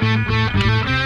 Música